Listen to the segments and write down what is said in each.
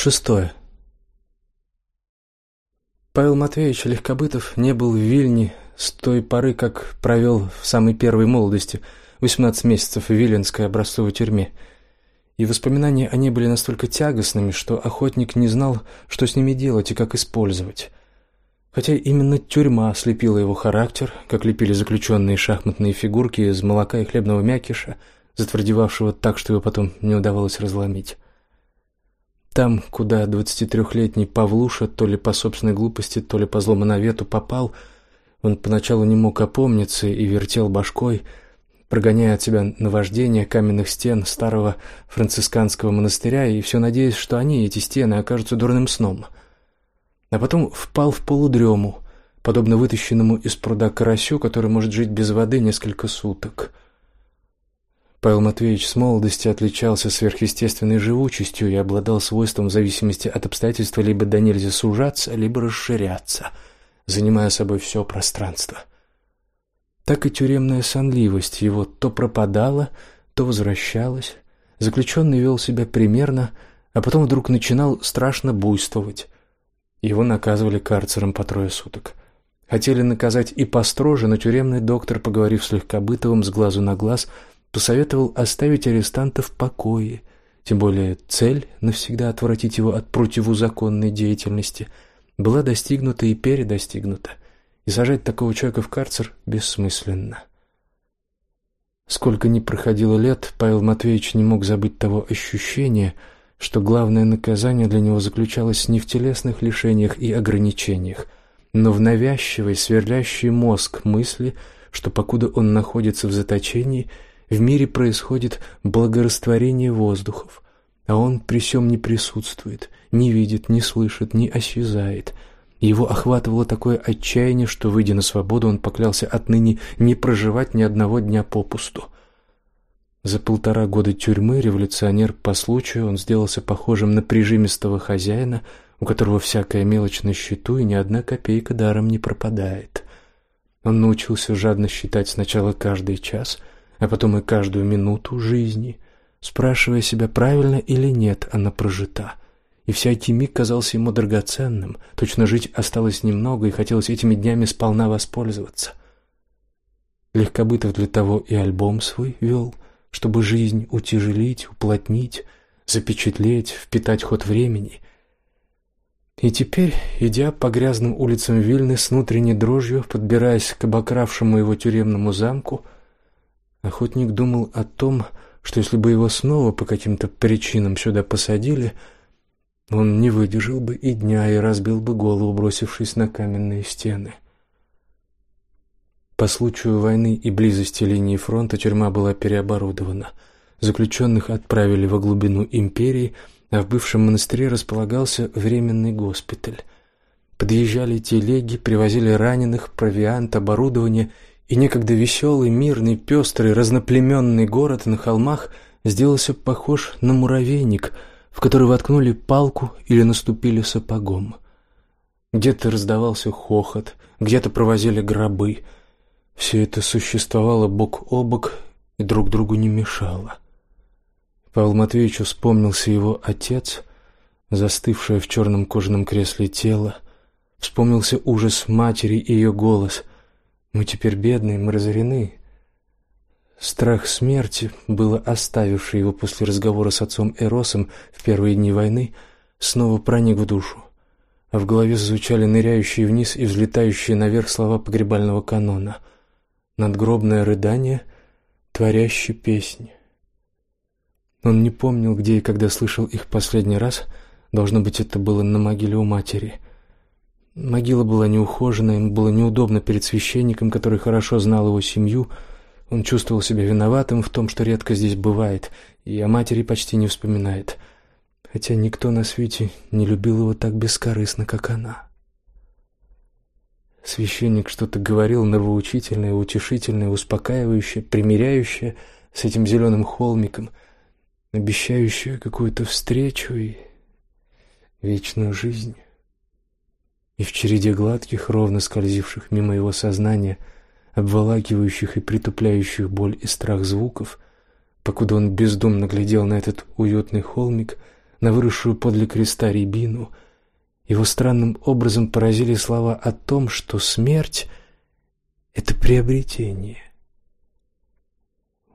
Шестое. Павел Матвеевич Легкобытов не был в Вильне с той поры, как провел в самой первой молодости 18 месяцев в Виленской образцовой тюрьме. И воспоминания о ней были настолько тягостными, что охотник не знал, что с ними делать и как использовать. Хотя именно тюрьма слепила его характер, как лепили заключенные шахматные фигурки из молока и хлебного мякиша, затвердевавшего так, что его потом не удавалось разломить. Там, куда двадцатитрехлетний Павлуша то ли по собственной глупости, то ли по злому навету попал, он поначалу не мог опомниться и вертел башкой, прогоняя от себя наваждение каменных стен старого францисканского монастыря и все надеясь, что они, эти стены, окажутся дурным сном. А потом впал в полудрему, подобно вытащенному из пруда карасю, который может жить без воды несколько суток. Павел Матвеевич с молодости отличался сверхъестественной живучестью и обладал свойством в зависимости от обстоятельств либо до нельзя сужаться, либо расширяться, занимая собой все пространство. Так и тюремная сонливость его то пропадала, то возвращалась. Заключенный вел себя примерно, а потом вдруг начинал страшно буйствовать. Его наказывали карцером по трое суток. Хотели наказать и построже, но тюремный доктор, поговорив с Легкобытовым с глазу на глаз, посоветовал оставить арестанта в покое, тем более цель навсегда отвратить его от противозаконной деятельности. Была достигнута и передостигнута, и сажать такого человека в карцер бессмысленно. Сколько ни проходило лет, Павел Матвеевич не мог забыть того ощущения, что главное наказание для него заключалось не в телесных лишениях и ограничениях, но в навязчивой, сверлящей мозг мысли, что покуда он находится в заточении – в мире происходит благорастворение воздухов, а он при сём не присутствует, не видит, не слышит, не осязает. Его охватывало такое отчаяние, что, выйдя на свободу, он поклялся отныне не проживать ни одного дня попусту. За полтора года тюрьмы революционер по случаю он сделался похожим на прижимистого хозяина, у которого всякая мелочь на счету и ни одна копейка даром не пропадает. Он научился жадно считать сначала каждый час, а потом и каждую минуту жизни, спрашивая себя, правильно или нет она прожита. И всякий миг казался ему драгоценным, точно жить осталось немного, и хотелось этими днями сполна воспользоваться. Легкобытов для того и альбом свой вел, чтобы жизнь утяжелить, уплотнить, запечатлеть, впитать ход времени. И теперь, идя по грязным улицам Вильны с внутренней дрожью, подбираясь к обокравшему его тюремному замку, Охотник думал о том, что если бы его снова по каким-то причинам сюда посадили, он не выдержал бы и дня и разбил бы голову, бросившись на каменные стены. По случаю войны и близости линии фронта тюрьма была переоборудована. Заключенных отправили во глубину империи, а в бывшем монастыре располагался временный госпиталь. Подъезжали телеги, привозили раненых, провиант, оборудование и некогда веселый, мирный, пестрый, разноплеменный город на холмах сделался похож на муравейник, в который воткнули палку или наступили сапогом. Где-то раздавался хохот, где-то провозили гробы. Все это существовало бок о бок и друг другу не мешало. Павел Матвеевичу вспомнился его отец, застывшее в черном кожаном кресле тело, вспомнился ужас матери и ее голос — мы теперь бедные, мы разорены. Страх смерти, было оставивший его после разговора с отцом Эросом в первые дни войны, снова проник в душу, а в голове звучали ныряющие вниз и взлетающие наверх слова погребального канона, надгробное рыдание, творящий песни. Он не помнил, где и когда слышал их последний раз. Должно быть, это было на могиле у матери. Могила была неухоженная, ему было неудобно перед священником, который хорошо знал его семью. Он чувствовал себя виноватым в том, что редко здесь бывает, и о матери почти не вспоминает. Хотя никто на свете не любил его так бескорыстно, как она. Священник что-то говорил нравоучительное, утешительное, успокаивающее, примиряющее с этим зеленым холмиком, обещающее какую-то встречу и вечную жизнь и в череде гладких, ровно скользивших мимо его сознания, обволакивающих и притупляющих боль и страх звуков, покуда он бездумно глядел на этот уютный холмик, на выросшую подле креста рябину. Его странным образом поразили слова о том, что смерть — это приобретение.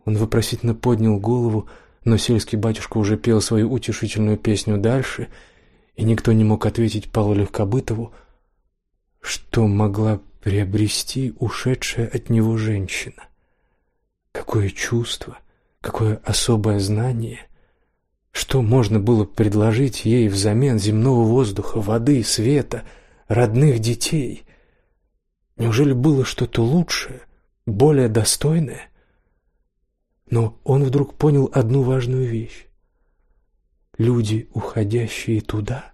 Он вопросительно поднял голову, но сельский батюшка уже пел свою утешительную песню дальше, и никто не мог ответить Павлу Легкобытову, что могла приобрести ушедшая от него женщина. Какое чувство, какое особое знание, что можно было предложить ей взамен земного воздуха, воды, света, родных детей? Неужели было что-то лучшее, более достойное? Но он вдруг понял одну важную вещь. Люди, уходящие туда,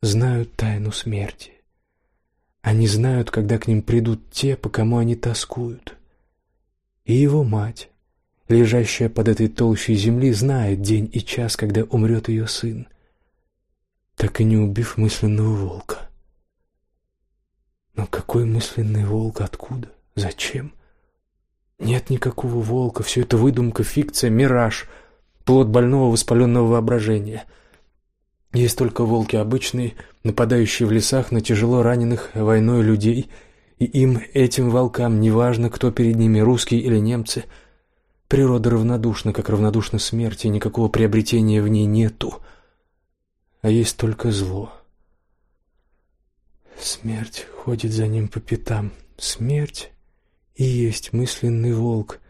знают тайну смерти. Они знают, когда к ним придут те, по кому они тоскуют. И его мать, лежащая под этой толщей земли, знает день и час, когда умрет ее сын, так и не убив мысленного волка. Но какой мысленный волк? Откуда? Зачем? Нет никакого волка, все это выдумка, фикция, мираж, плод больного воспаленного воображения. Есть только волки обычные, нападающие в лесах на тяжело раненых войной людей, и им, этим волкам, неважно, кто перед ними, русские или немцы. Природа равнодушна, как равнодушна смерти, никакого приобретения в ней нету, а есть только зло. Смерть ходит за ним по пятам. Смерть и есть мысленный волк,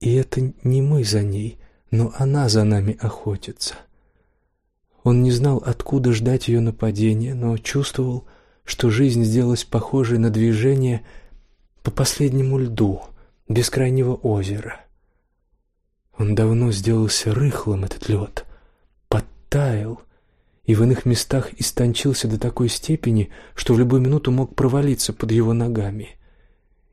и это не мы за ней, но она за нами охотится. Он не знал, откуда ждать ее нападения, но чувствовал, что жизнь сделалась похожей на движение по последнему льду бескрайнего озера. Он давно сделался рыхлым, этот лед, подтаял и в иных местах истончился до такой степени, что в любую минуту мог провалиться под его ногами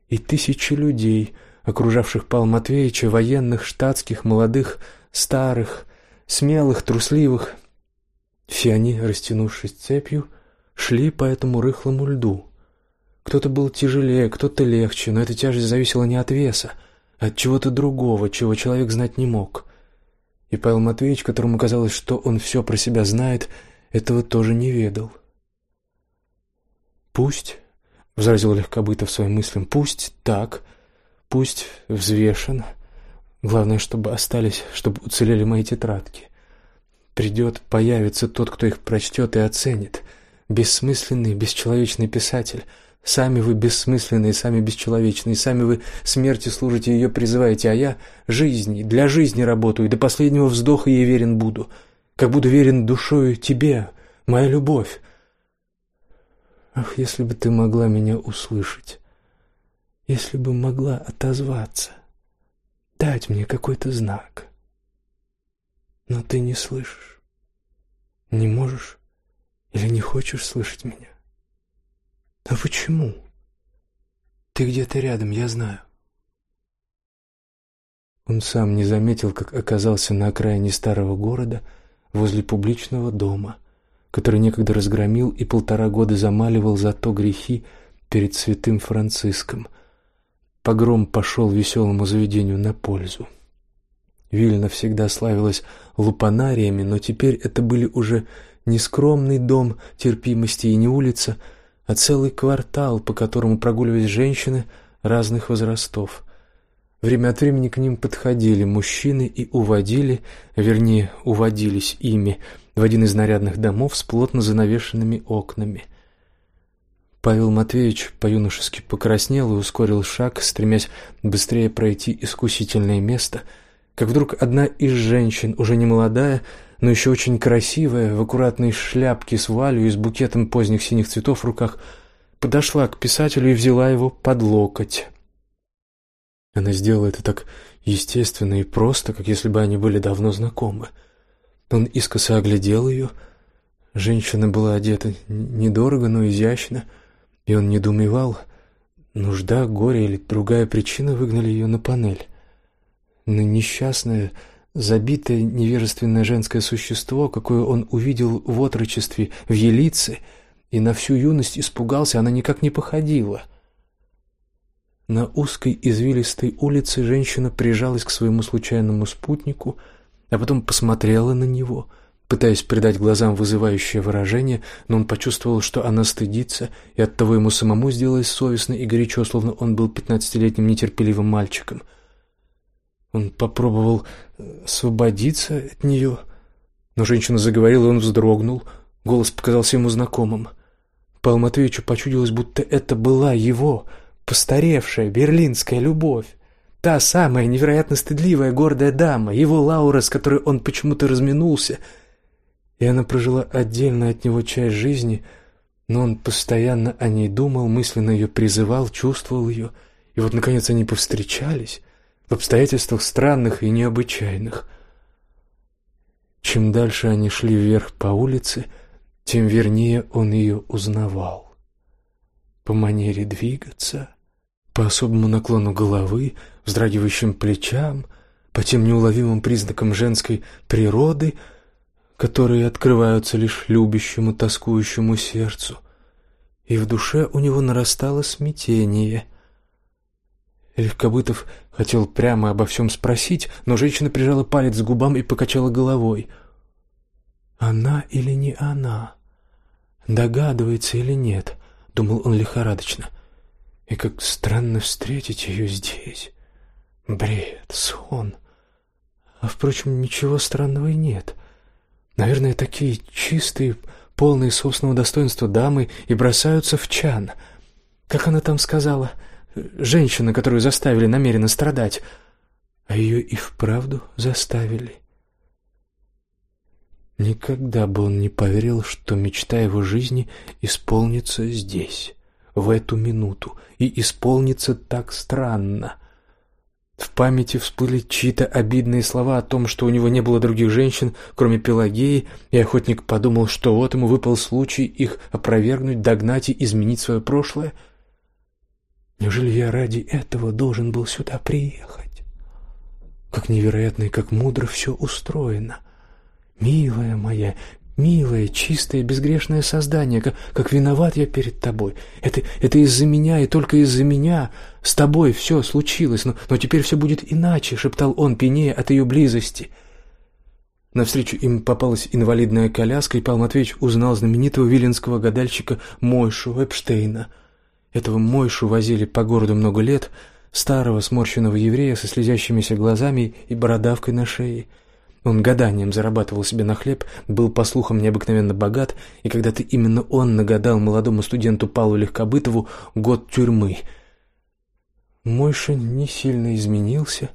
и тысячи людей, окружавших Павла Матвеевича, военных, штатских, молодых, старых, смелых, трусливых. Все они, растянувшись цепью, шли по этому рыхлому льду. Кто-то был тяжелее, кто-то легче, но эта тяжесть зависела не от веса, а от чего-то другого, чего человек знать не мог. И Павел Матвеевич, которому казалось, что он все про себя знает, этого тоже не ведал. Пусть — возразил Легкобытов своим мыслям. «Пусть так, пусть взвешен. Главное, чтобы остались, чтобы уцелели мои тетрадки. Придет, появится тот, кто их прочтет и оценит. Бессмысленный, бесчеловечный писатель. Сами вы бессмысленные, сами бесчеловечные, сами вы смерти служите ее призываете, а я жизни, для жизни работаю, до последнего вздоха ей верен буду, как буду верен душою тебе, моя любовь. Ах, если бы ты могла меня услышать, если бы могла отозваться, дать мне какой-то знак. Но ты не слышишь, не можешь или не хочешь слышать меня. А почему? Ты где-то рядом, я знаю. Он сам не заметил, как оказался на окраине старого города, возле публичного дома, который некогда разгромил и полтора года замаливал за то грехи перед святым Франциском. Погром пошел веселому заведению на пользу. Вильна всегда славилась лупанариями, но теперь это были уже не скромный дом терпимости и не улица, а целый квартал, по которому прогуливались женщины разных возрастов. Время от времени к ним подходили мужчины и уводили, вернее, уводились ими, в один из нарядных домов с плотно занавешенными окнами. Павел Матвеевич по-юношески покраснел и ускорил шаг, стремясь быстрее пройти искусительное место, как вдруг одна из женщин, уже не молодая, но еще очень красивая, в аккуратной шляпке с вуалью и с букетом поздних синих цветов в руках, подошла к писателю и взяла его под локоть. Она сделала это так естественно и просто, как если бы они были давно знакомы. Он искоса оглядел ее. Женщина была одета недорого, но изящно, и он недоумевал, нужда, горе или другая причина выгнали ее на панель. На несчастное, забитое невежественное женское существо, какое он увидел в отрочестве в Елице, и на всю юность испугался, она никак не походила. На узкой извилистой улице женщина прижалась к своему случайному спутнику — а потом посмотрела на него, пытаясь придать глазам вызывающее выражение, но он почувствовал, что она стыдится, и оттого ему самому сделалось совестно и горячо, словно он был пятнадцатилетним нетерпеливым мальчиком. Он попробовал освободиться от нее, но женщина заговорила, и он вздрогнул. Голос показался ему знакомым. Павлу Матвеевичу почудилось, будто это была его, постаревшая берлинская любовь. Та самая невероятно стыдливая, гордая дама, его Лаура, с которой он почему-то разминулся. И она прожила отдельно от него часть жизни, но он постоянно о ней думал, мысленно ее призывал, чувствовал ее. И вот, наконец, они повстречались в обстоятельствах странных и необычайных. Чем дальше они шли вверх по улице, тем вернее он ее узнавал. По манере двигаться, по особому наклону головы, вздрагивающим плечам, по тем неуловимым признакам женской природы, которые открываются лишь любящему, тоскующему сердцу. И в душе у него нарастало смятение. Легкобытов хотел прямо обо всем спросить, но женщина прижала палец к губам и покачала головой. «Она или не она?» Догадывается или нет, думал он лихорадочно. И как странно встретить ее здесь. Бред, сон. А впрочем, ничего странного и нет. Наверное, такие чистые, полные собственного достоинства дамы и бросаются в чан. Как она там сказала, женщина, которую заставили намеренно страдать, а ее и вправду заставили. Никогда бы он не поверил, что мечта его жизни исполнится здесь, в эту минуту, и исполнится так странно. В памяти всплыли чьи-то обидные слова о том, что у него не было других женщин, кроме Пелагеи, и охотник подумал, что вот ему выпал случай их опровергнуть, догнать и изменить свое прошлое. Неужели я ради этого должен был сюда приехать? Как невероятно и как мудро все устроено. Милая моя, милое, чистое, безгрешное создание, как, как виноват я перед тобой. Это, это из-за меня и только из-за меня. С тобой все случилось, но, но теперь все будет иначе, шептал он, пьянее от ее близости. Навстречу им попалась инвалидная коляска, и Павел Матвеевич узнал знаменитого виленского гадальщика Мойшу Эпштейна. Этого Мойшу возили по городу много лет, старого сморщенного еврея со слезящимися глазами и бородавкой на шее. Он гаданием зарабатывал себе на хлеб, был, по слухам, необыкновенно богат, и когда-то именно он нагадал молодому студенту Павлу Легкобытову год тюрьмы. Мойша не сильно изменился.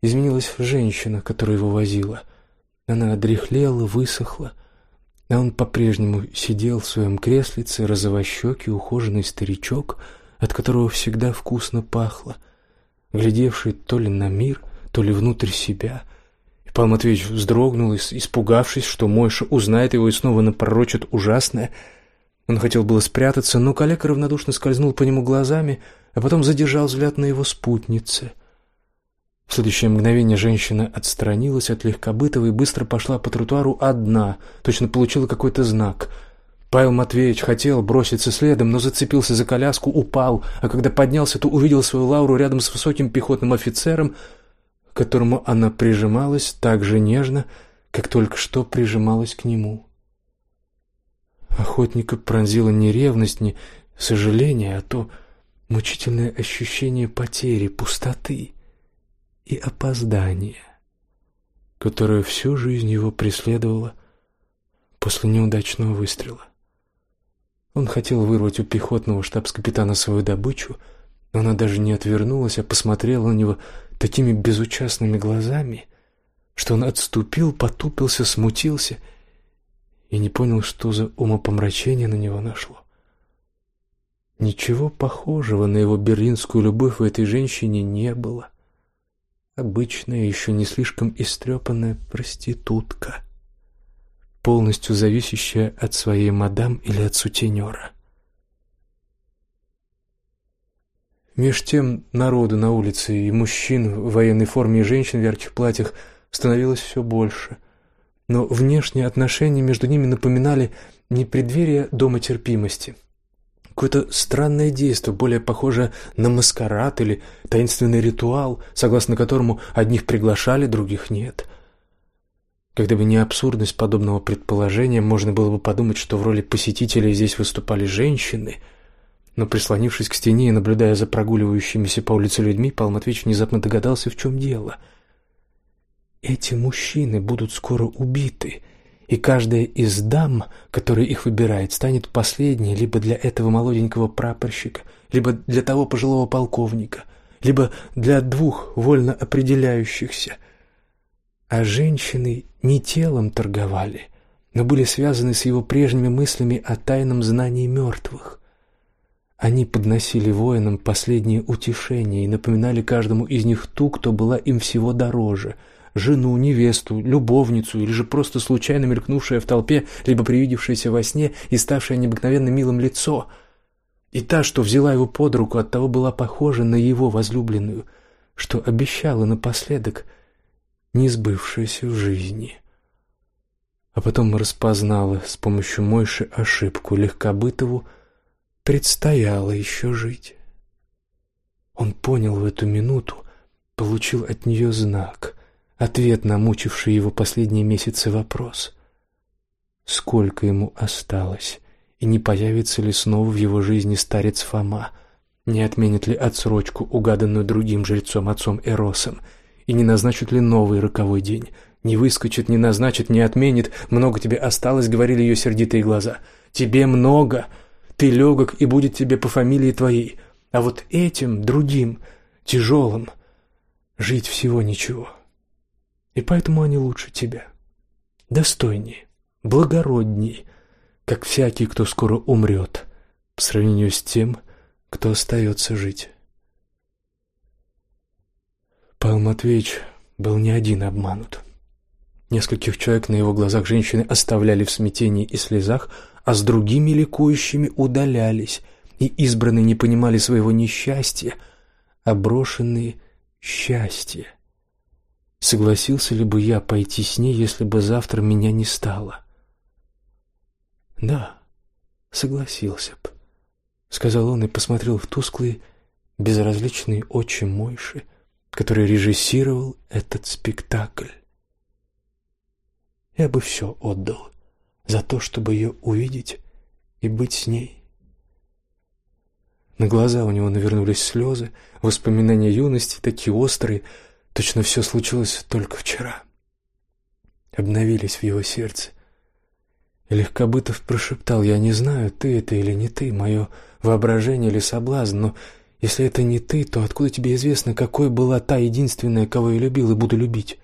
Изменилась женщина, которая его возила. Она одряхлела, высохла, а он по-прежнему сидел в своем креслице, розовощекий, ухоженный старичок, от которого всегда вкусно пахло, глядевший то ли на мир, то ли внутрь себя — и Павел Матвеевич вздрогнул, испугавшись, что Мойша узнает его и снова напророчит ужасное. Он хотел было спрятаться, но коллега равнодушно скользнул по нему глазами, а потом задержал взгляд на его спутнице. В следующее мгновение женщина отстранилась от легкобытого и быстро пошла по тротуару одна, точно получила какой-то знак. Павел Матвеевич хотел броситься следом, но зацепился за коляску, упал, а когда поднялся, то увидел свою Лауру рядом с высоким пехотным офицером — к которому она прижималась так же нежно, как только что прижималась к нему. Охотника пронзила не ревность, не сожаление, а то мучительное ощущение потери, пустоты и опоздания, которое всю жизнь его преследовало после неудачного выстрела. Он хотел вырвать у пехотного штабс-капитана свою добычу, но она даже не отвернулась, а посмотрела на него такими безучастными глазами, что он отступил, потупился, смутился и не понял, что за умопомрачение на него нашло. Ничего похожего на его берлинскую любовь у этой женщине не было. Обычная, еще не слишком истрепанная проститутка, полностью зависящая от своей мадам или от сутенера. Меж тем народу на улице и мужчин в военной форме и женщин в ярких платьях становилось все больше. Но внешние отношения между ними напоминали не преддверие дома терпимости. Какое-то странное действие, более похожее на маскарад или таинственный ритуал, согласно которому одних приглашали, других нет. Когда бы не абсурдность подобного предположения, можно было бы подумать, что в роли посетителей здесь выступали женщины. Но прислонившись к стене и наблюдая за прогуливающимися по улице людьми, Павел Матвеевич внезапно догадался, в чем дело. Эти мужчины будут скоро убиты, и каждая из дам, которая их выбирает, станет последней либо для этого молоденького прапорщика, либо для того пожилого полковника, либо для двух вольно определяющихся – а женщины не телом торговали, но были связаны с его прежними мыслями о тайном знании мертвых. Они подносили воинам последнее утешение и напоминали каждому из них ту, кто была им всего дороже — жену, невесту, любовницу или же просто случайно мелькнувшее в толпе, либо привидевшееся во сне и ставшее необыкновенно милым лицо. И та, что взяла его под руку, оттого была похожа на его возлюбленную, что обещала напоследок — не сбывшееся в жизни. А потом распознала с помощью Мойши ошибку Легкобытову, предстояло еще жить. Он понял в эту минуту, получил от нее знак, ответ на мучивший его последние месяцы вопрос. Сколько ему осталось, и не появится ли снова в его жизни старец Фома, не отменит ли отсрочку, угаданную другим жрецом отцом Эросом — и не назначат ли новый роковой день. Не выскочит, не назначит, не отменит. Много тебе осталось, говорили ее сердитые глаза. Тебе много. Ты легок, и будет тебе по фамилии твоей. А вот этим, другим, тяжелым, жить всего ничего. И поэтому они лучше тебя. Достойнее, благородней, как всякий, кто скоро умрет, по сравнению с тем, кто остается жить. Павел Матвеевич был не один обманут. Нескольких человек на его глазах женщины оставляли в смятении и слезах, а с другими ликующими удалялись, и избранные не понимали своего несчастья, а брошенные — счастья. Согласился ли бы я пойти с ней, если бы завтра меня не стало? Да, согласился б, — сказал он и посмотрел в тусклые, безразличные очи Мойши — который режиссировал этот спектакль. Я бы все отдал за то, чтобы ее увидеть и быть с ней. На глаза у него навернулись слезы, воспоминания юности такие острые, точно все случилось только вчера. Обновились в его сердце. И Легкобытов прошептал, «Я не знаю, ты это или не ты, мое воображение или соблазн, но если это не ты, то откуда тебе известно, какой была та единственная, кого я любил и буду любить?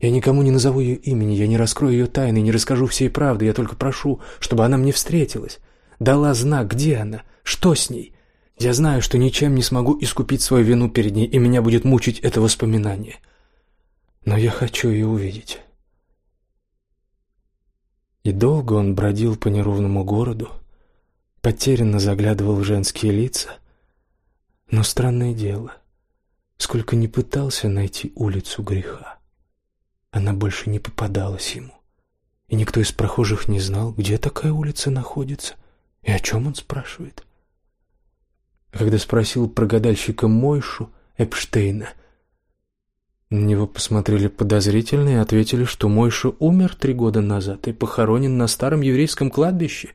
Я никому не назову ее имени, я не раскрою ее тайны, не расскажу всей правды, я только прошу, чтобы она мне встретилась. Дала знак, где она, что с ней. Я знаю, что ничем не смогу искупить свою вину перед ней, и меня будет мучить это воспоминание. Но я хочу ее увидеть. И долго он бродил по неровному городу, потерянно заглядывал в женские лица — но странное дело, сколько не пытался найти улицу греха, она больше не попадалась ему. И никто из прохожих не знал, где такая улица находится и о чем он спрашивает. Когда спросил про гадальщика Мойшу Эпштейна, на него посмотрели подозрительно и ответили, что Мойша умер три года назад и похоронен на старом еврейском кладбище,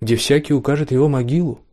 где всякий укажет его могилу.